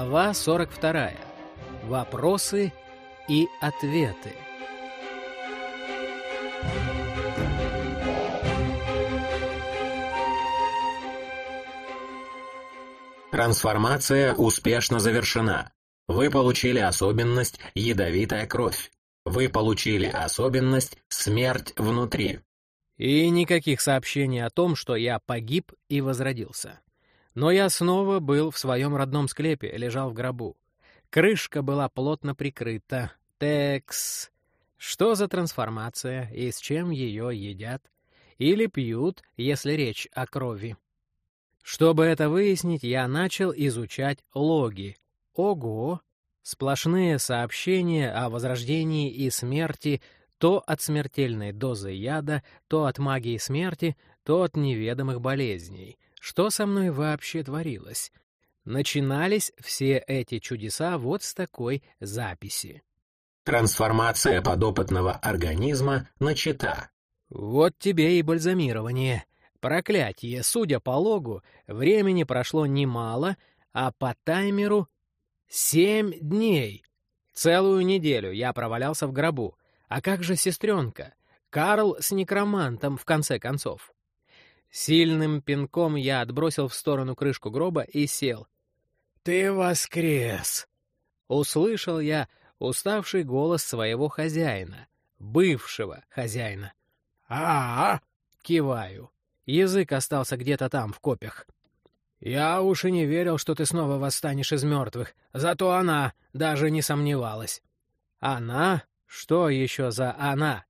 Глава 42. Вопросы и ответы. Трансформация успешно завершена. Вы получили особенность «Ядовитая кровь». Вы получили особенность «Смерть внутри». И никаких сообщений о том, что я погиб и возродился. Но я снова был в своем родном склепе, лежал в гробу. Крышка была плотно прикрыта. Текс. Что за трансформация и с чем ее едят? Или пьют, если речь о крови? Чтобы это выяснить, я начал изучать логи. Ого! Сплошные сообщения о возрождении и смерти то от смертельной дозы яда, то от магии смерти, то от неведомых болезней — что со мной вообще творилось? Начинались все эти чудеса вот с такой записи. Трансформация подопытного организма начата. Вот тебе и бальзамирование. Проклятие, судя по логу, времени прошло немало, а по таймеру — семь дней. Целую неделю я провалялся в гробу. А как же сестренка? Карл с некромантом, в конце концов. Сильным пинком я отбросил в сторону крышку гроба и сел. «Ты воскрес!» Услышал я уставший голос своего хозяина, бывшего хозяина. а, -а, -а киваю. Язык остался где-то там, в копях. «Я уж и не верил, что ты снова восстанешь из мертвых. Зато она даже не сомневалась». «Она? Что еще за она?»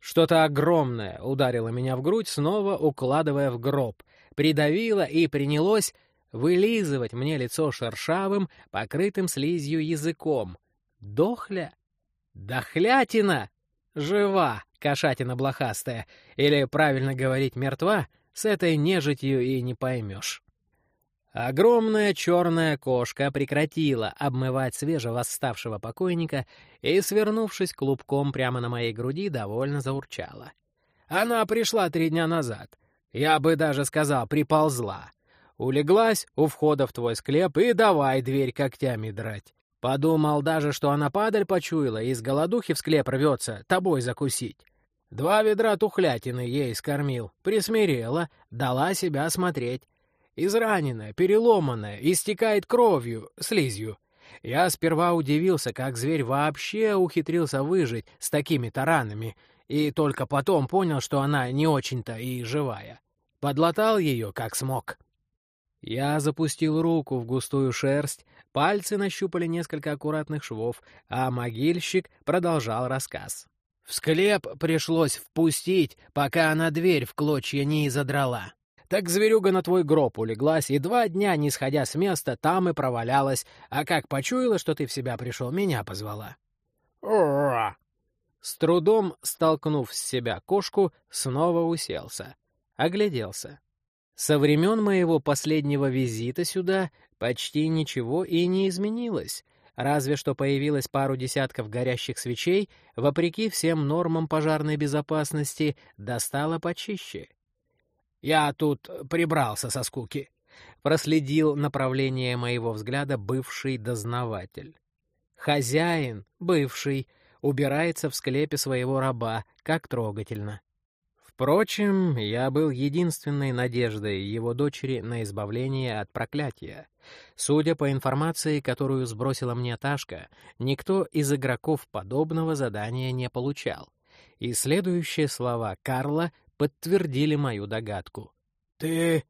Что-то огромное ударило меня в грудь, снова укладывая в гроб, придавило и принялось вылизывать мне лицо шершавым, покрытым слизью языком. Дохля? Дохлятина? Жива, кошатина блохастая. Или, правильно говорить, мертва, с этой нежитью и не поймешь. Огромная черная кошка прекратила обмывать свежевосставшего покойника и, свернувшись клубком прямо на моей груди, довольно заурчала. Она пришла три дня назад. Я бы даже сказал, приползла. Улеглась у входа в твой склеп и давай дверь когтями драть. Подумал даже, что она падаль почуяла и с голодухи в склеп рвется тобой закусить. Два ведра тухлятины ей скормил, присмирела, дала себя смотреть. Израненная, переломанная, истекает кровью, слизью. Я сперва удивился, как зверь вообще ухитрился выжить с такими таранами, и только потом понял, что она не очень-то и живая. Подлатал ее, как смог. Я запустил руку в густую шерсть, пальцы нащупали несколько аккуратных швов, а могильщик продолжал рассказ. В склеп пришлось впустить, пока она дверь в клочья не изодрала. Так зверюга на твой гроб улеглась, и два дня, не сходя с места, там и провалялась. А как почуяла, что ты в себя пришел, меня позвала. Ура! С трудом столкнув с себя кошку, снова уселся. Огляделся. Со времен моего последнего визита сюда почти ничего и не изменилось, разве что появилось пару десятков горящих свечей, вопреки всем нормам пожарной безопасности, достало почище. Я тут прибрался со скуки. Проследил направление моего взгляда бывший дознаватель. Хозяин, бывший, убирается в склепе своего раба, как трогательно. Впрочем, я был единственной надеждой его дочери на избавление от проклятия. Судя по информации, которую сбросила мне Ташка, никто из игроков подобного задания не получал. И следующие слова Карла подтвердили мою догадку. «Ты...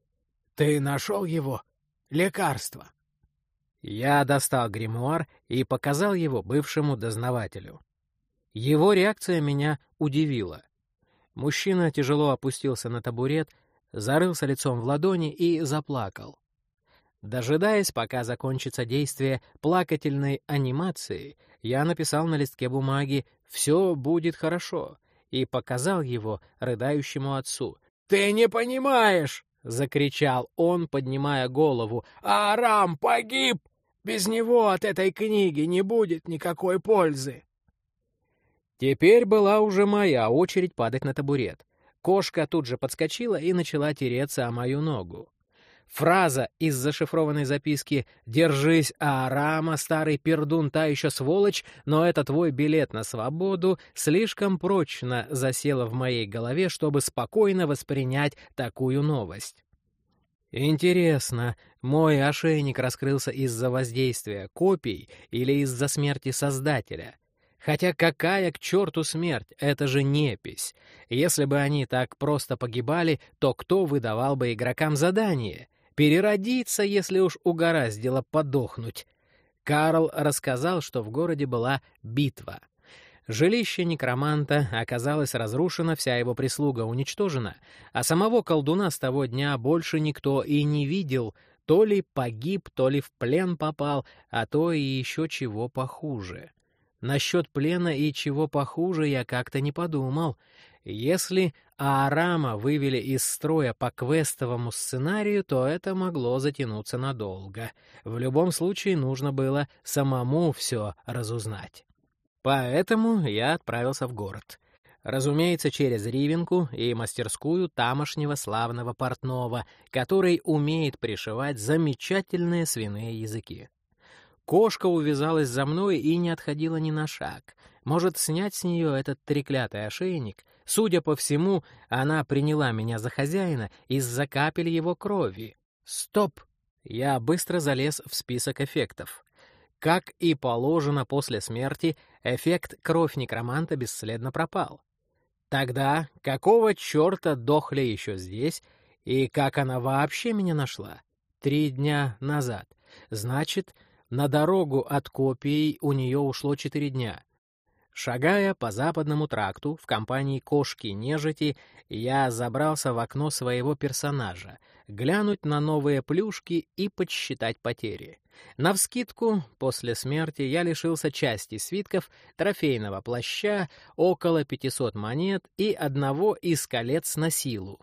ты нашел его? Лекарство?» Я достал гримуар и показал его бывшему дознавателю. Его реакция меня удивила. Мужчина тяжело опустился на табурет, зарылся лицом в ладони и заплакал. Дожидаясь, пока закончится действие плакательной анимации, я написал на листке бумаги «Все будет хорошо», и показал его рыдающему отцу. «Ты не понимаешь!» — закричал он, поднимая голову. «Арам погиб! Без него от этой книги не будет никакой пользы!» Теперь была уже моя очередь падать на табурет. Кошка тут же подскочила и начала тереться о мою ногу. Фраза из зашифрованной записки «Держись, Арама, старый пердун, та еще сволочь, но это твой билет на свободу» слишком прочно засела в моей голове, чтобы спокойно воспринять такую новость. Интересно, мой ошейник раскрылся из-за воздействия копий или из-за смерти Создателя? Хотя какая к черту смерть? Это же непись. Если бы они так просто погибали, то кто выдавал бы игрокам задание? Переродиться, если уж угораздило подохнуть. Карл рассказал, что в городе была битва. Жилище некроманта оказалось разрушено, вся его прислуга уничтожена, а самого колдуна с того дня больше никто и не видел, то ли погиб, то ли в плен попал, а то и еще чего похуже. Насчет плена и чего похуже я как-то не подумал. Если Аарама вывели из строя по квестовому сценарию, то это могло затянуться надолго. В любом случае нужно было самому все разузнать. Поэтому я отправился в город. Разумеется, через Ривенку и мастерскую тамошнего славного портного, который умеет пришивать замечательные свиные языки. Кошка увязалась за мной и не отходила ни на шаг. Может, снять с нее этот треклятый ошейник? Судя по всему, она приняла меня за хозяина из-за капель его крови. Стоп! Я быстро залез в список эффектов. Как и положено после смерти, эффект кровь некроманта бесследно пропал. Тогда какого черта дохли еще здесь, и как она вообще меня нашла? Три дня назад. Значит, на дорогу от копий у нее ушло четыре дня. Шагая по западному тракту в компании кошки-нежити, я забрался в окно своего персонажа, глянуть на новые плюшки и подсчитать потери. Навскидку, после смерти я лишился части свитков, трофейного плаща, около 500 монет и одного из колец на силу.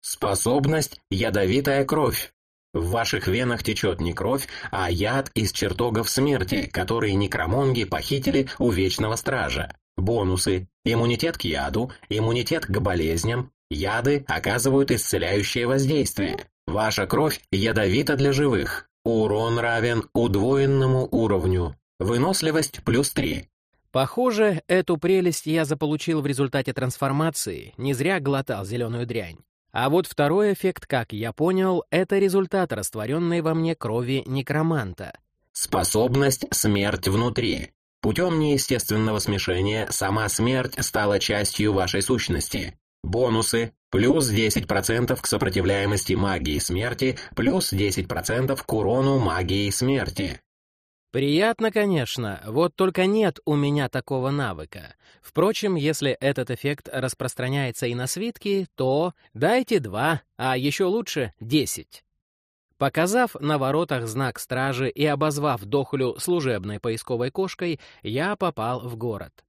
Способность «Ядовитая кровь». В ваших венах течет не кровь, а яд из чертогов смерти, которые некромонги похитили у Вечного Стража. Бонусы. Иммунитет к яду, иммунитет к болезням. Яды оказывают исцеляющее воздействие. Ваша кровь ядовита для живых. Урон равен удвоенному уровню. Выносливость плюс 3. Похоже, эту прелесть я заполучил в результате трансформации, не зря глотал зеленую дрянь. А вот второй эффект, как я понял, это результат растворенной во мне крови некроманта. Способность «Смерть внутри». Путем неестественного смешения сама смерть стала частью вашей сущности. Бонусы плюс 10% к сопротивляемости магии смерти, плюс 10% к урону магии смерти. Приятно, конечно, вот только нет у меня такого навыка. Впрочем, если этот эффект распространяется и на свитки, то дайте два, а еще лучше десять. Показав на воротах знак стражи и обозвав дохлю служебной поисковой кошкой, я попал в город.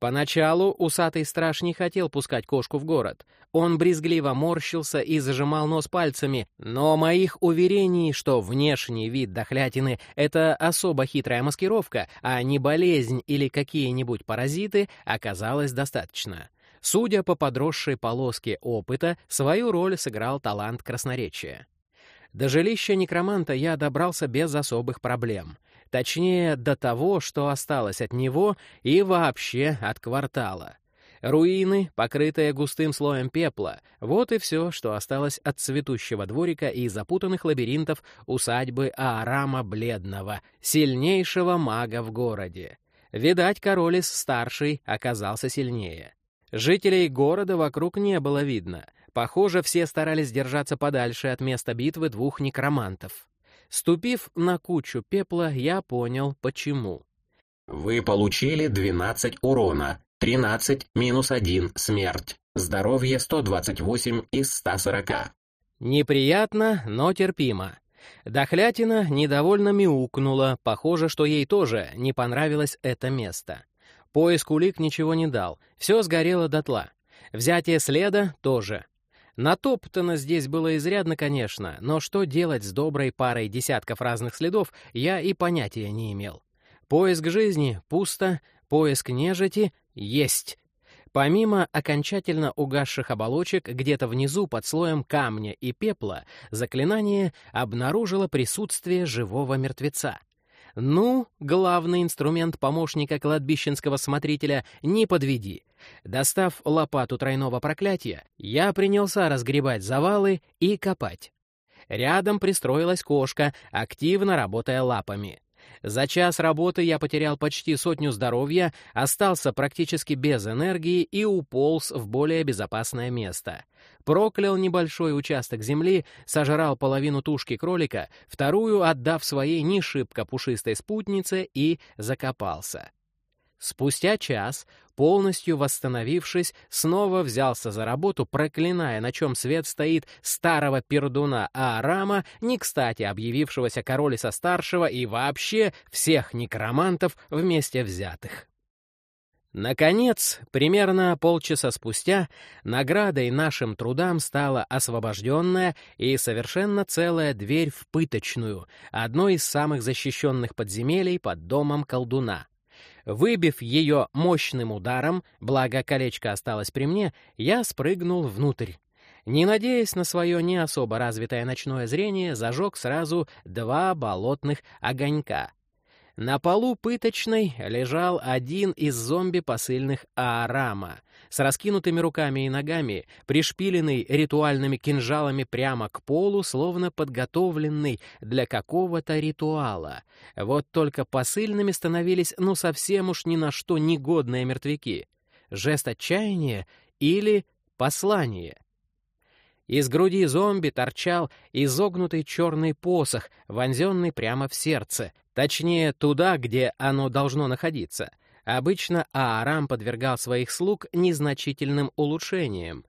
Поначалу усатый страж не хотел пускать кошку в город. Он брезгливо морщился и зажимал нос пальцами, но моих уверений, что внешний вид дохлятины — это особо хитрая маскировка, а не болезнь или какие-нибудь паразиты, оказалось достаточно. Судя по подросшей полоске опыта, свою роль сыграл талант красноречия. До жилища некроманта я добрался без особых проблем. Точнее, до того, что осталось от него и вообще от квартала. Руины, покрытые густым слоем пепла, вот и все, что осталось от цветущего дворика и запутанных лабиринтов усадьбы Аарама Бледного, сильнейшего мага в городе. Видать, Королис старший оказался сильнее. Жителей города вокруг не было видно. Похоже, все старались держаться подальше от места битвы двух некромантов. Ступив на кучу пепла, я понял, почему. Вы получили 12 урона, 13 минус 1 смерть, здоровье 128 из 140. Неприятно, но терпимо. Дохлятина недовольно мяукнула, похоже, что ей тоже не понравилось это место. Поиск улик ничего не дал, все сгорело дотла. Взятие следа тоже. Натоптано здесь было изрядно, конечно, но что делать с доброй парой десятков разных следов, я и понятия не имел. Поиск жизни — пусто, поиск нежити — есть. Помимо окончательно угасших оболочек, где-то внизу под слоем камня и пепла, заклинание обнаружило присутствие живого мертвеца. Ну, главный инструмент помощника кладбищенского смотрителя «не подведи». Достав лопату тройного проклятия, я принялся разгребать завалы и копать. Рядом пристроилась кошка, активно работая лапами. За час работы я потерял почти сотню здоровья, остался практически без энергии и уполз в более безопасное место. Проклял небольшой участок земли, сожрал половину тушки кролика, вторую отдав своей не шибко пушистой спутнице и закопался. Спустя час, полностью восстановившись, снова взялся за работу, проклиная, на чем свет стоит старого пердуна Аарама, не кстати объявившегося короля старшего и вообще всех некромантов вместе взятых. Наконец, примерно полчаса спустя, наградой нашим трудам стала освобожденная и совершенно целая дверь в пыточную, одно из самых защищенных подземелий под домом колдуна. Выбив ее мощным ударом, благо колечко осталось при мне, я спрыгнул внутрь. Не надеясь на свое не особо развитое ночное зрение, зажег сразу два болотных огонька. На полу пыточной лежал один из зомби посыльных Аарама, с раскинутыми руками и ногами, пришпиленный ритуальными кинжалами прямо к полу, словно подготовленный для какого-то ритуала. Вот только посыльными становились ну совсем уж ни на что негодные мертвяки. Жест отчаяния или послание — из груди зомби торчал изогнутый черный посох, вонзенный прямо в сердце, точнее, туда, где оно должно находиться. Обычно Аарам подвергал своих слуг незначительным улучшениям.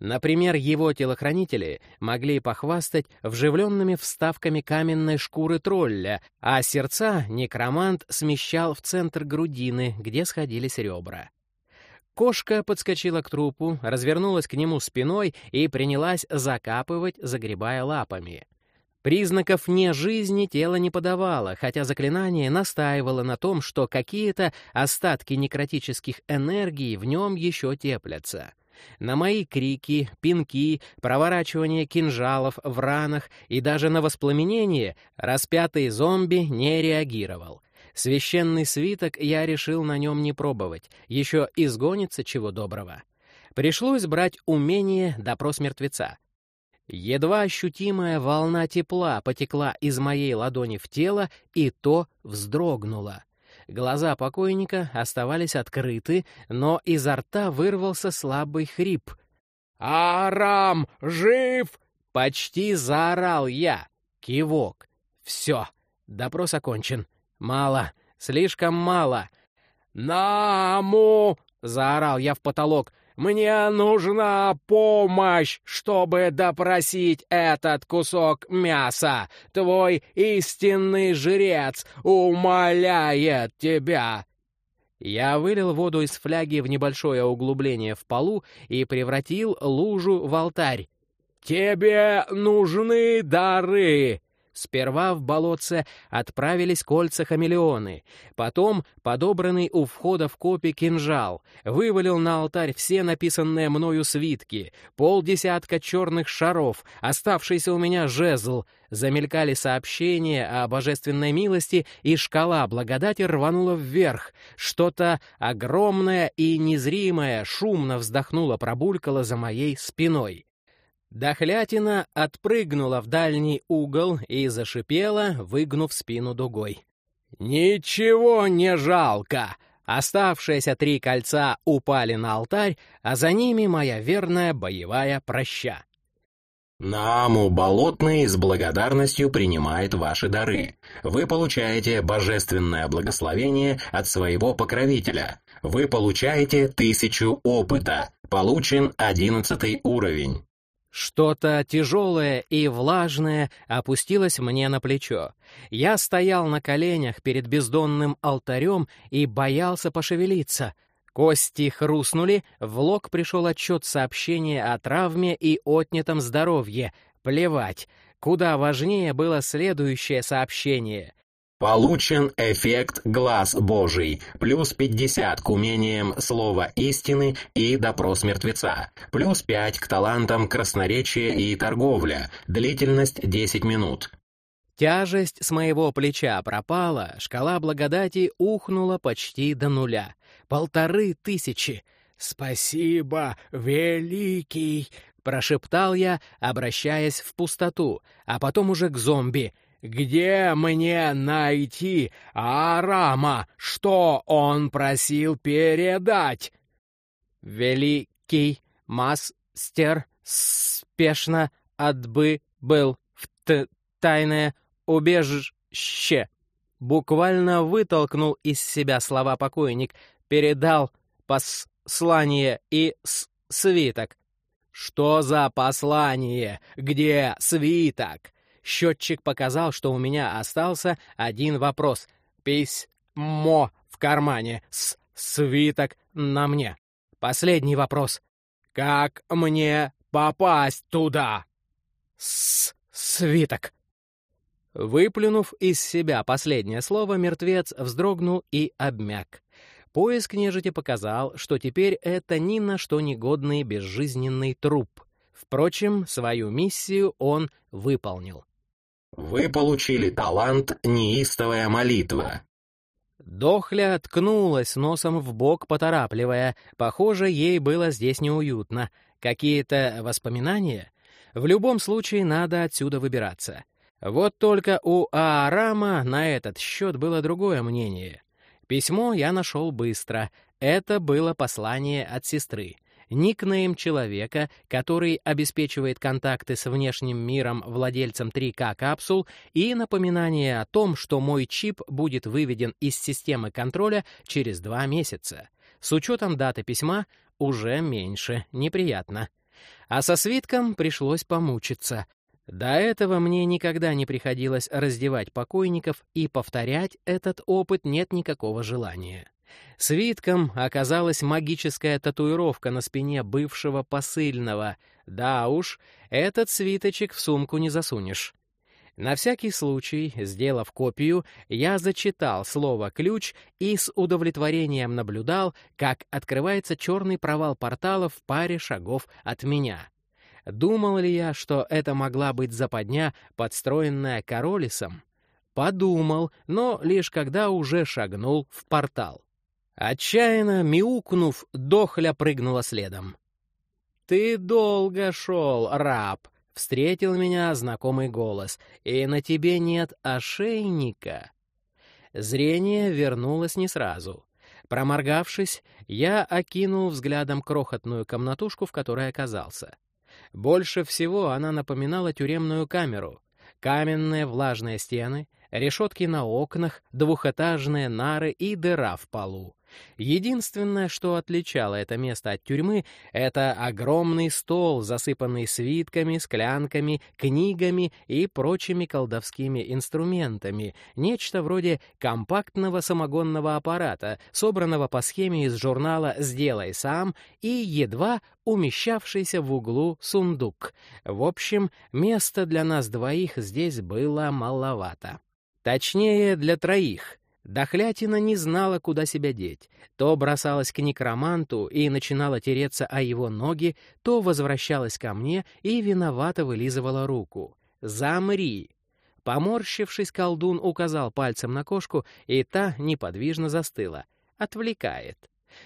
Например, его телохранители могли похвастать вживленными вставками каменной шкуры тролля, а сердца некромант смещал в центр грудины, где сходились ребра. Кошка подскочила к трупу, развернулась к нему спиной и принялась закапывать, загребая лапами. Признаков не жизни тело не подавало, хотя заклинание настаивало на том, что какие-то остатки некротических энергий в нем еще теплятся. На мои крики, пинки, проворачивание кинжалов в ранах и даже на воспламенение распятый зомби не реагировал. Священный свиток я решил на нем не пробовать, еще изгонится чего доброго. Пришлось брать умение допрос мертвеца. Едва ощутимая волна тепла потекла из моей ладони в тело, и то вздрогнула. Глаза покойника оставались открыты, но изо рта вырвался слабый хрип. «Арам! Жив!» — почти заорал я. Кивок. «Все, допрос окончен. Мало, слишком мало. «Наму!» — заорал я в потолок. «Мне нужна помощь, чтобы допросить этот кусок мяса. Твой истинный жрец умоляет тебя!» Я вылил воду из фляги в небольшое углубление в полу и превратил лужу в алтарь. «Тебе нужны дары!» Сперва в болотце отправились кольца-хамелеоны, потом подобранный у входа в копи кинжал, вывалил на алтарь все написанные мною свитки, полдесятка черных шаров, оставшийся у меня жезл, замелькали сообщения о божественной милости, и шкала благодати рванула вверх. Что-то огромное и незримое шумно вздохнуло, пробулькало за моей спиной. Дохлятина отпрыгнула в дальний угол и зашипела, выгнув спину дугой. «Ничего не жалко!» Оставшиеся три кольца упали на алтарь, а за ними моя верная боевая проща. Наму Болотный с благодарностью принимает ваши дары. Вы получаете божественное благословение от своего покровителя. Вы получаете тысячу опыта. Получен одиннадцатый уровень. Что-то тяжелое и влажное опустилось мне на плечо. Я стоял на коленях перед бездонным алтарем и боялся пошевелиться. Кости хрустнули, в лог пришел отчет сообщения о травме и отнятом здоровье. Плевать. Куда важнее было следующее сообщение. Получен эффект «Глаз Божий», плюс 50 к умениям слова истины и допрос мертвеца, плюс 5 к талантам красноречия и торговля, длительность 10 минут. Тяжесть с моего плеча пропала, шкала благодати ухнула почти до нуля. Полторы тысячи. «Спасибо, великий!» — прошептал я, обращаясь в пустоту, а потом уже к зомби — «Где мне найти Арама? Что он просил передать?» «Великий мастер спешно отбыл в тайное убежище». Буквально вытолкнул из себя слова покойник, передал послание и свиток. «Что за послание? Где свиток?» Счетчик показал, что у меня остался один вопрос. Письмо в кармане, с свиток на мне. Последний вопрос. Как мне попасть туда? С свиток. Выплюнув из себя последнее слово, мертвец вздрогнул и обмяк. Поиск нежити показал, что теперь это ни на что негодный безжизненный труп. Впрочем, свою миссию он выполнил. Вы получили талант «Неистовая молитва». Дохля ткнулась носом в бок, поторапливая. Похоже, ей было здесь неуютно. Какие-то воспоминания? В любом случае, надо отсюда выбираться. Вот только у Аарама на этот счет было другое мнение. Письмо я нашел быстро. Это было послание от сестры никнейм человека, который обеспечивает контакты с внешним миром владельцем 3К-капсул и напоминание о том, что мой чип будет выведен из системы контроля через два месяца. С учетом даты письма уже меньше, неприятно. А со свитком пришлось помучиться. До этого мне никогда не приходилось раздевать покойников, и повторять этот опыт нет никакого желания. Свитком оказалась магическая татуировка на спине бывшего посыльного. Да уж, этот свиточек в сумку не засунешь. На всякий случай, сделав копию, я зачитал слово «ключ» и с удовлетворением наблюдал, как открывается черный провал портала в паре шагов от меня. Думал ли я, что это могла быть западня, подстроенная Королисом? Подумал, но лишь когда уже шагнул в портал. Отчаянно мяукнув, дохля прыгнула следом. «Ты долго шел, раб!» — встретил меня знакомый голос. «И на тебе нет ошейника!» Зрение вернулось не сразу. Проморгавшись, я окинул взглядом крохотную комнатушку, в которой оказался. Больше всего она напоминала тюремную камеру. Каменные влажные стены, решетки на окнах, двухэтажные нары и дыра в полу. Единственное, что отличало это место от тюрьмы, это огромный стол, засыпанный свитками, склянками, книгами и прочими колдовскими инструментами, нечто вроде компактного самогонного аппарата, собранного по схеме из журнала «Сделай сам» и едва умещавшийся в углу сундук. В общем, места для нас двоих здесь было маловато. Точнее, для троих — Дохлятина не знала, куда себя деть. То бросалась к некроманту и начинала тереться о его ноги, то возвращалась ко мне и виновато вылизывала руку. «Замри!» Поморщившись, колдун указал пальцем на кошку, и та неподвижно застыла. «Отвлекает».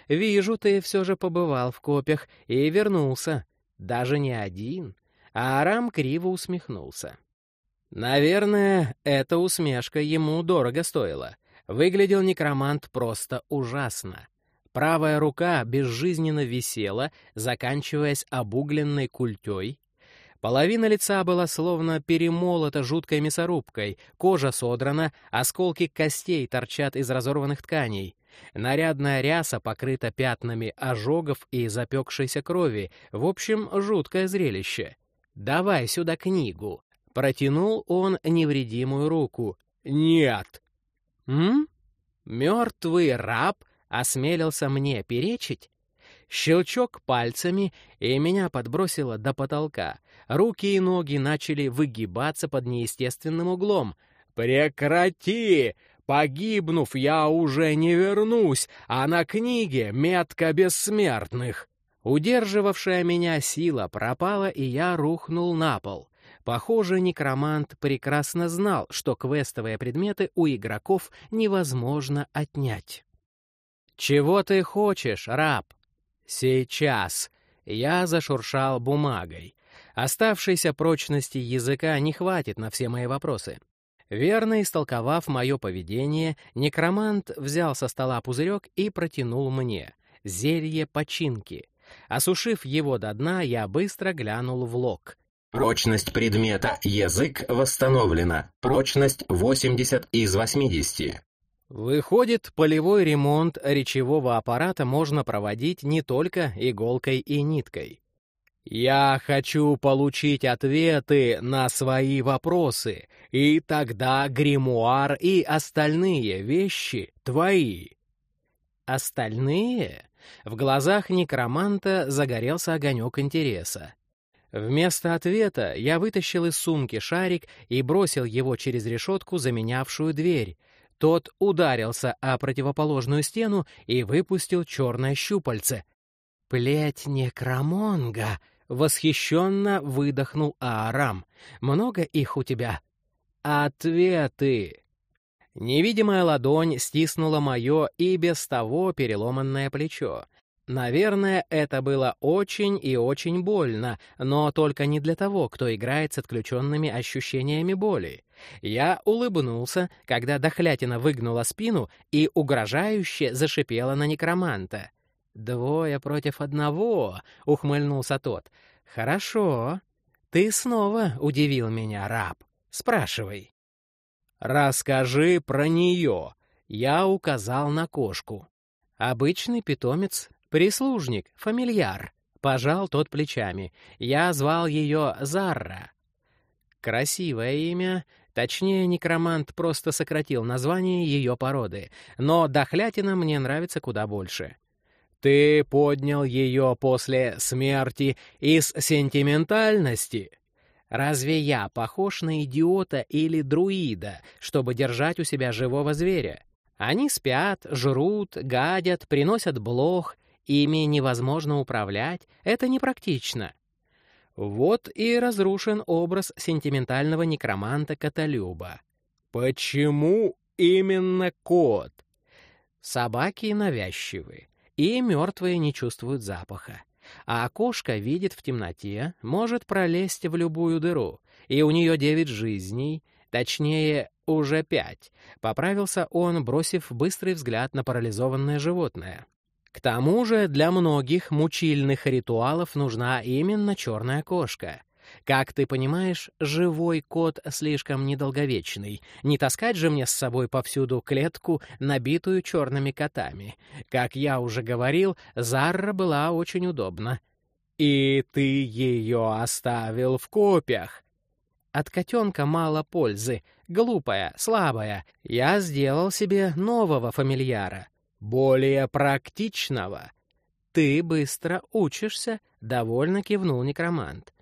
«Вижу, ты все же побывал в копях и вернулся. Даже не один». А Арам криво усмехнулся. Наверное, эта усмешка ему дорого стоила. Выглядел некромант просто ужасно. Правая рука безжизненно висела, заканчиваясь обугленной культей. Половина лица была словно перемолота жуткой мясорубкой, кожа содрана, осколки костей торчат из разорванных тканей. Нарядная ряса покрыта пятнами ожогов и запекшейся крови. В общем, жуткое зрелище. «Давай сюда книгу». Протянул он невредимую руку. «Нет!» «М? Мертвый раб осмелился мне перечить?» Щелчок пальцами, и меня подбросило до потолка. Руки и ноги начали выгибаться под неестественным углом. «Прекрати! Погибнув, я уже не вернусь, а на книге метка бессмертных!» Удерживавшая меня сила пропала, и я рухнул на пол. Похоже, некромант прекрасно знал, что квестовые предметы у игроков невозможно отнять. «Чего ты хочешь, раб?» «Сейчас!» Я зашуршал бумагой. Оставшейся прочности языка не хватит на все мои вопросы. Верно истолковав мое поведение, некромант взял со стола пузырек и протянул мне. Зелье починки. Осушив его до дна, я быстро глянул в лог. Прочность предмета «Язык» восстановлена. Прочность 80 из 80. Выходит, полевой ремонт речевого аппарата можно проводить не только иголкой и ниткой. Я хочу получить ответы на свои вопросы, и тогда гримуар и остальные вещи твои. Остальные? В глазах некроманта загорелся огонек интереса. Вместо ответа я вытащил из сумки шарик и бросил его через решетку, заменявшую дверь. Тот ударился о противоположную стену и выпустил черное щупальце. «Плеть некромонга!» Восхищенно выдохнул Аарам. «Много их у тебя?» «Ответы!» Невидимая ладонь стиснула мое и без того переломанное плечо. Наверное, это было очень и очень больно, но только не для того, кто играет с отключенными ощущениями боли. Я улыбнулся, когда дохлятина выгнула спину и угрожающе зашипела на некроманта. «Двое против одного», — ухмыльнулся тот. «Хорошо. Ты снова удивил меня, раб. Спрашивай». «Расскажи про нее», — я указал на кошку. Обычный питомец, прислужник, фамильяр. Пожал тот плечами. Я звал ее Зарра. Красивое имя, Точнее, некромант просто сократил название ее породы, но дохлятина мне нравится куда больше. Ты поднял ее после смерти из сентиментальности? Разве я похож на идиота или друида, чтобы держать у себя живого зверя? Они спят, жрут, гадят, приносят блох, ими невозможно управлять, это непрактично. Вот и разрушен образ сентиментального некроманта Каталюба. Почему именно кот? Собаки навязчивы и мертвые не чувствуют запаха. А кошка видит в темноте, может пролезть в любую дыру, и у нее девять жизней, точнее, уже пять. Поправился он, бросив быстрый взгляд на парализованное животное. К тому же для многих мучильных ритуалов нужна именно черная кошка — как ты понимаешь, живой кот слишком недолговечный. Не таскать же мне с собой повсюду клетку, набитую черными котами. Как я уже говорил, Зарра была очень удобна. И ты ее оставил в копьях. От котенка мало пользы. Глупая, слабая. Я сделал себе нового фамильяра. Более практичного. Ты быстро учишься, — довольно кивнул некромант.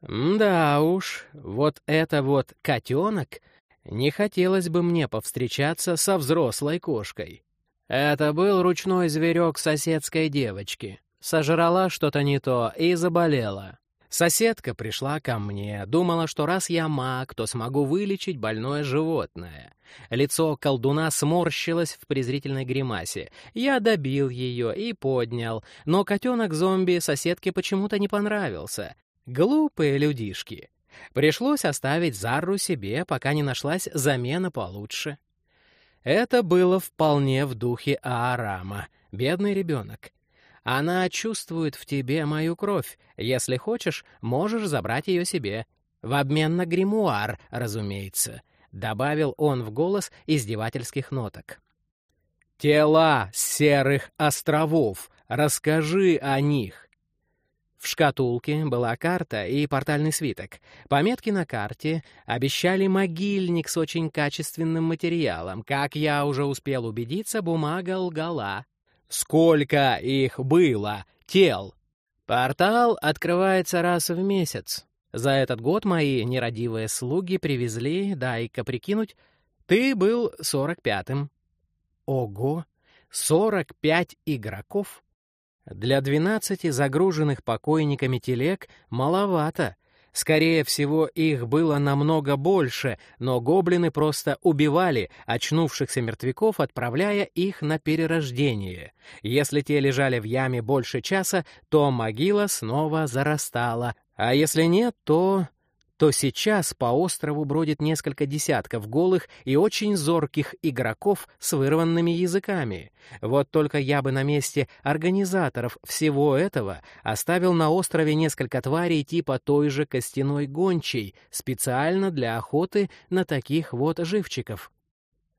Да уж, вот это вот котенок, не хотелось бы мне повстречаться со взрослой кошкой. Это был ручной зверек соседской девочки. Сожрала что-то не то и заболела. Соседка пришла ко мне, думала, что раз я маг, то смогу вылечить больное животное. Лицо колдуна сморщилось в презрительной гримасе. Я добил ее и поднял, но котенок-зомби соседке почему-то не понравился. Глупые людишки. Пришлось оставить Зарру себе, пока не нашлась замена получше. Это было вполне в духе Аарама, бедный ребенок. Она чувствует в тебе мою кровь. Если хочешь, можешь забрать ее себе. В обмен на гримуар, разумеется», — добавил он в голос издевательских ноток. «Тела серых островов. Расскажи о них. В шкатулке была карта и портальный свиток. Пометки на карте обещали могильник с очень качественным материалом. Как я уже успел убедиться, бумага лгала. Сколько их было? Тел? Портал открывается раз в месяц. За этот год мои нерадивые слуги привезли, дай-ка прикинуть, ты был сорок пятым. Ого! Сорок пять игроков? Для двенадцати загруженных покойниками телег маловато. Скорее всего, их было намного больше, но гоблины просто убивали очнувшихся мертвяков, отправляя их на перерождение. Если те лежали в яме больше часа, то могила снова зарастала, а если нет, то то сейчас по острову бродит несколько десятков голых и очень зорких игроков с вырванными языками. Вот только я бы на месте организаторов всего этого оставил на острове несколько тварей типа той же костяной гончей, специально для охоты на таких вот живчиков.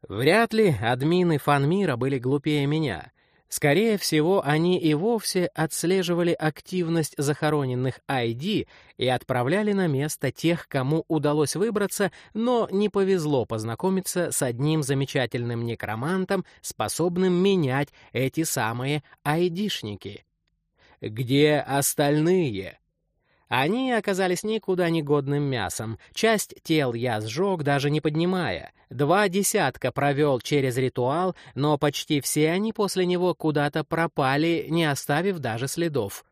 Вряд ли админы фанмира были глупее меня. Скорее всего, они и вовсе отслеживали активность захороненных ID и отправляли на место тех, кому удалось выбраться, но не повезло познакомиться с одним замечательным некромантом, способным менять эти самые ID-шники. Где остальные? Они оказались никуда не годным мясом. Часть тел я сжег, даже не поднимая. Два десятка провел через ритуал, но почти все они после него куда-то пропали, не оставив даже следов.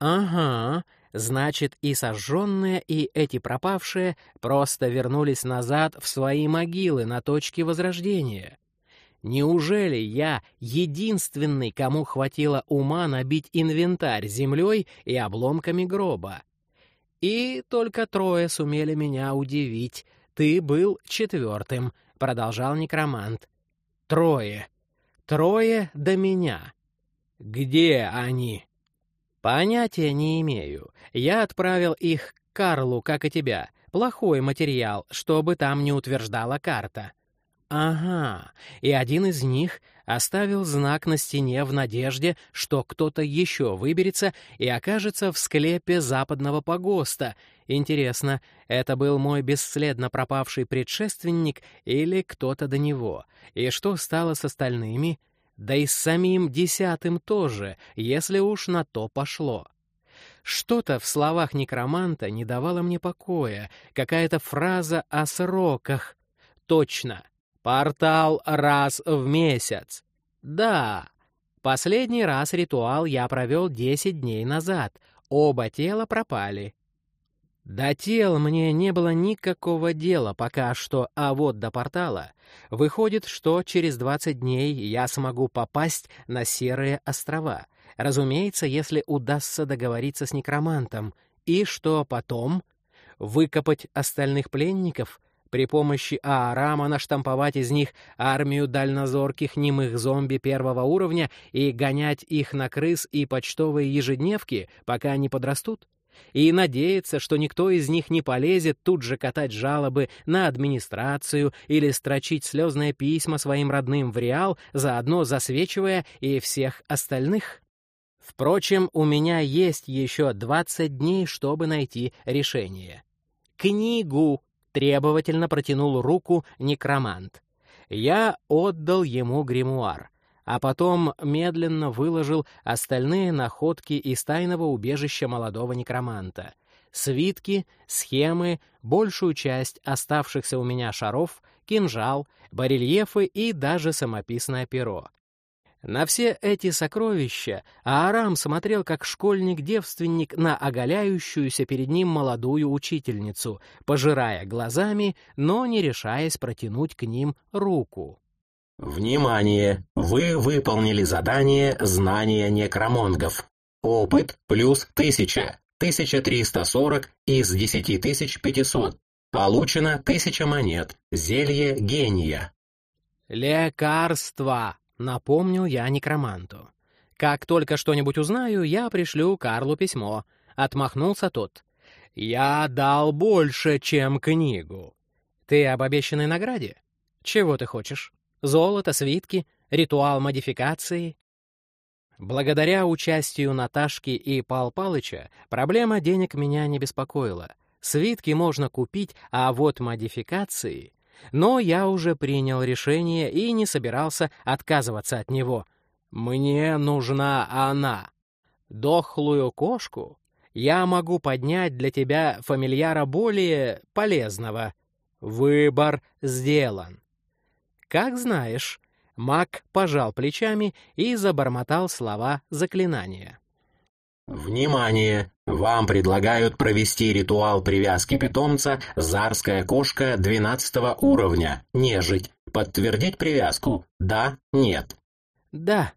Ага, значит, и сожженные, и эти пропавшие просто вернулись назад в свои могилы на точке возрождения. Неужели я единственный, кому хватило ума набить инвентарь землей и обломками гроба? И только трое сумели меня удивить. Ты был четвертым, — продолжал некромант. Трое. Трое до меня. Где они? Понятия не имею. Я отправил их к Карлу, как и тебя. Плохой материал, чтобы там не утверждала карта. Ага, и один из них оставил знак на стене в надежде, что кто-то еще выберется и окажется в склепе западного погоста. Интересно, это был мой бесследно пропавший предшественник или кто-то до него? И что стало с остальными? Да и с самим десятым тоже, если уж на то пошло. Что-то в словах некроманта не давало мне покоя, какая-то фраза о сроках. Точно, Портал раз в месяц. Да, последний раз ритуал я провел 10 дней назад. Оба тела пропали. До тел мне не было никакого дела пока что, а вот до портала. Выходит, что через 20 дней я смогу попасть на Серые острова. Разумеется, если удастся договориться с некромантом. И что потом? Выкопать остальных пленников — при помощи Аарама наштамповать из них армию дальнозорких немых зомби первого уровня и гонять их на крыс и почтовые ежедневки, пока они подрастут? И надеяться, что никто из них не полезет тут же катать жалобы на администрацию или строчить слезные письма своим родным в Реал, заодно засвечивая и всех остальных? Впрочем, у меня есть еще 20 дней, чтобы найти решение. Книгу Требовательно протянул руку некромант. Я отдал ему гримуар, а потом медленно выложил остальные находки из тайного убежища молодого некроманта. Свитки, схемы, большую часть оставшихся у меня шаров, кинжал, барельефы и даже самописное перо. На все эти сокровища Аарам смотрел как школьник-девственник на оголяющуюся перед ним молодую учительницу, пожирая глазами, но не решаясь протянуть к ним руку. Внимание! Вы выполнили задание «Знания некромонгов». Опыт плюс 1000, 1340 из 10500. Получено 1000 монет. Зелье гения. «Лекарство!» Напомнил я некроманту. «Как только что-нибудь узнаю, я пришлю Карлу письмо». Отмахнулся тот. «Я дал больше, чем книгу». «Ты об обещанной награде? Чего ты хочешь? Золото, свитки, ритуал модификации?» Благодаря участию Наташки и Пал Палыча проблема денег меня не беспокоила. Свитки можно купить, а вот модификации но я уже принял решение и не собирался отказываться от него. Мне нужна она. Дохлую кошку? я могу поднять для тебя фамильяра более полезного. Выбор сделан. Как знаешь, маг пожал плечами и забормотал слова заклинания. Внимание! Вам предлагают провести ритуал привязки питомца «Зарская кошка» 12 уровня, нежить. Подтвердить привязку? Да, нет. Да.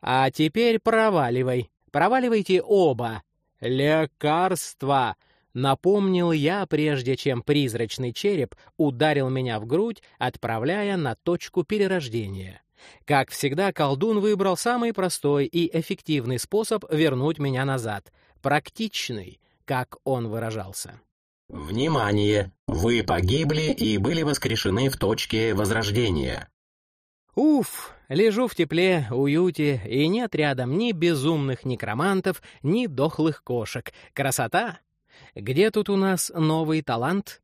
А теперь проваливай. Проваливайте оба. Лекарства! Напомнил я, прежде чем призрачный череп ударил меня в грудь, отправляя на точку перерождения. Как всегда, колдун выбрал самый простой и эффективный способ вернуть меня назад. Практичный, как он выражался. «Внимание! Вы погибли и были воскрешены в точке возрождения». Уф, лежу в тепле, уюте, и нет рядом ни безумных некромантов, ни дохлых кошек. Красота! Где тут у нас новый талант?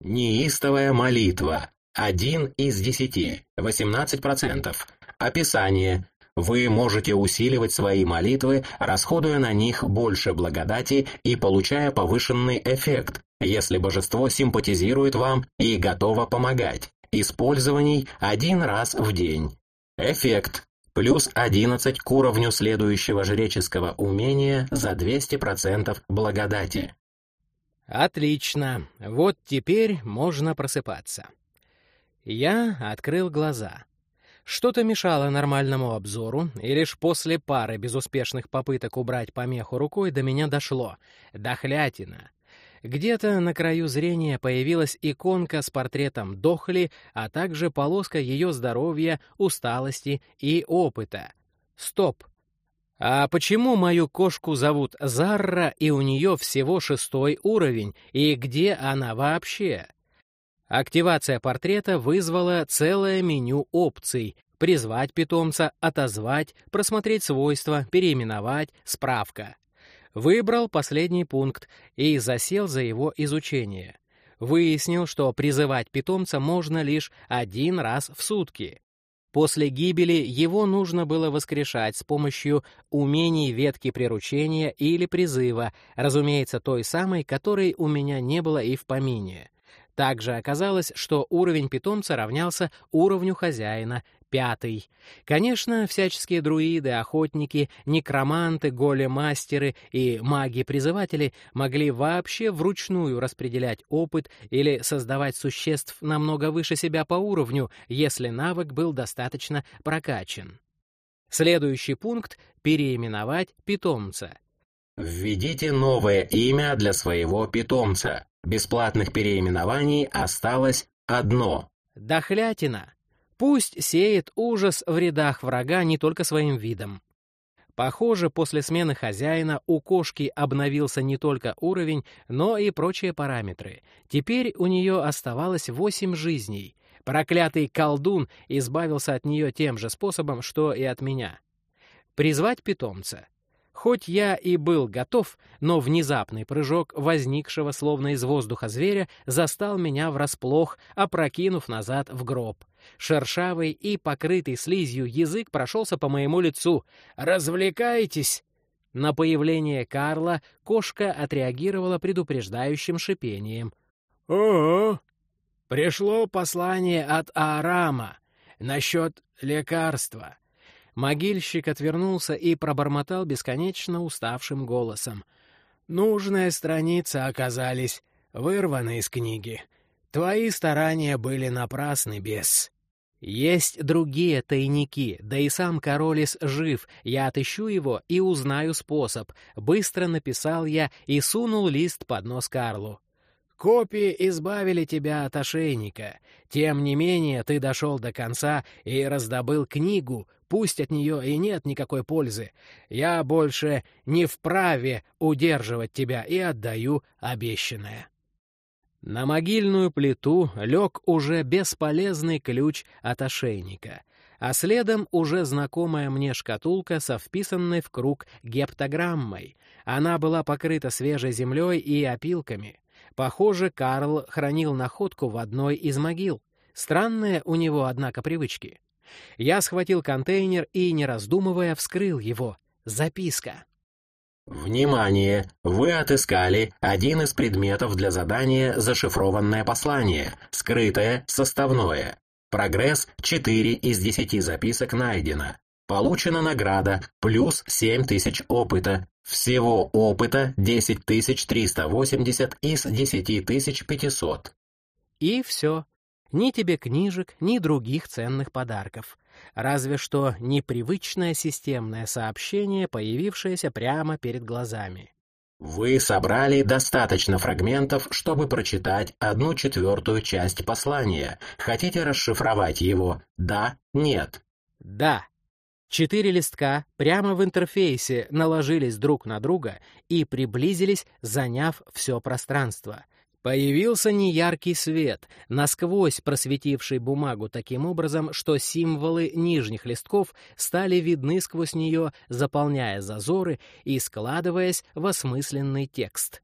Неистовая молитва. Один из десяти, 18%. Описание. Вы можете усиливать свои молитвы, расходуя на них больше благодати и получая повышенный эффект, если божество симпатизирует вам и готово помогать. Использований один раз в день. Эффект. Плюс 11 к уровню следующего жреческого умения за 200% благодати. Отлично. Вот теперь можно просыпаться. Я открыл глаза. Что-то мешало нормальному обзору, и лишь после пары безуспешных попыток убрать помеху рукой до меня дошло. Дохлятина. Где-то на краю зрения появилась иконка с портретом Дохли, а также полоска ее здоровья, усталости и опыта. Стоп. А почему мою кошку зовут Зарра, и у нее всего шестой уровень, и где она вообще? Активация портрета вызвала целое меню опций. Призвать питомца, отозвать, просмотреть свойства, переименовать, справка. Выбрал последний пункт и засел за его изучение. Выяснил, что призывать питомца можно лишь один раз в сутки. После гибели его нужно было воскрешать с помощью умений ветки приручения или призыва, разумеется, той самой, которой у меня не было и в помине. Также оказалось, что уровень питомца равнялся уровню хозяина, пятый. Конечно, всяческие друиды, охотники, некроманты, големастеры и маги-призыватели могли вообще вручную распределять опыт или создавать существ намного выше себя по уровню, если навык был достаточно прокачан. Следующий пункт — переименовать питомца. Введите новое имя для своего питомца. Бесплатных переименований осталось одно. Дохлятина. Пусть сеет ужас в рядах врага не только своим видом. Похоже, после смены хозяина у кошки обновился не только уровень, но и прочие параметры. Теперь у нее оставалось восемь жизней. Проклятый колдун избавился от нее тем же способом, что и от меня. Призвать питомца. Хоть я и был готов, но внезапный прыжок возникшего словно из воздуха зверя застал меня врасплох, опрокинув назад в гроб. Шершавый и покрытый слизью язык прошелся по моему лицу. «Развлекайтесь!» На появление Карла кошка отреагировала предупреждающим шипением. «О, пришло послание от Аарама насчет лекарства. Могильщик отвернулся и пробормотал бесконечно уставшим голосом. «Нужные страницы оказались вырваны из книги. Твои старания были напрасны, бес». «Есть другие тайники, да и сам Королис жив. Я отыщу его и узнаю способ». Быстро написал я и сунул лист под нос Карлу. Копии избавили тебя от ошейника. Тем не менее, ты дошел до конца и раздобыл книгу, пусть от нее и нет никакой пользы. Я больше не вправе удерживать тебя и отдаю обещанное». На могильную плиту лег уже бесполезный ключ от ошейника, а следом уже знакомая мне шкатулка со вписанной в круг гептограммой. Она была покрыта свежей землей и опилками. Похоже, Карл хранил находку в одной из могил. Странные у него, однако, привычки. Я схватил контейнер и, не раздумывая, вскрыл его. Записка. Внимание! Вы отыскали один из предметов для задания «Зашифрованное послание», скрытое, составное. Прогресс 4 из 10 записок найдено. Получена награда плюс 7000 опыта. Всего опыта 10380 из 10500. И все. Ни тебе книжек, ни других ценных подарков. Разве что непривычное системное сообщение, появившееся прямо перед глазами. Вы собрали достаточно фрагментов, чтобы прочитать одну четвертую часть послания. Хотите расшифровать его? Да? Нет? Да. Четыре листка прямо в интерфейсе наложились друг на друга и приблизились, заняв все пространство — Появился неяркий свет, насквозь просветивший бумагу таким образом, что символы нижних листков стали видны сквозь нее, заполняя зазоры и складываясь в осмысленный текст.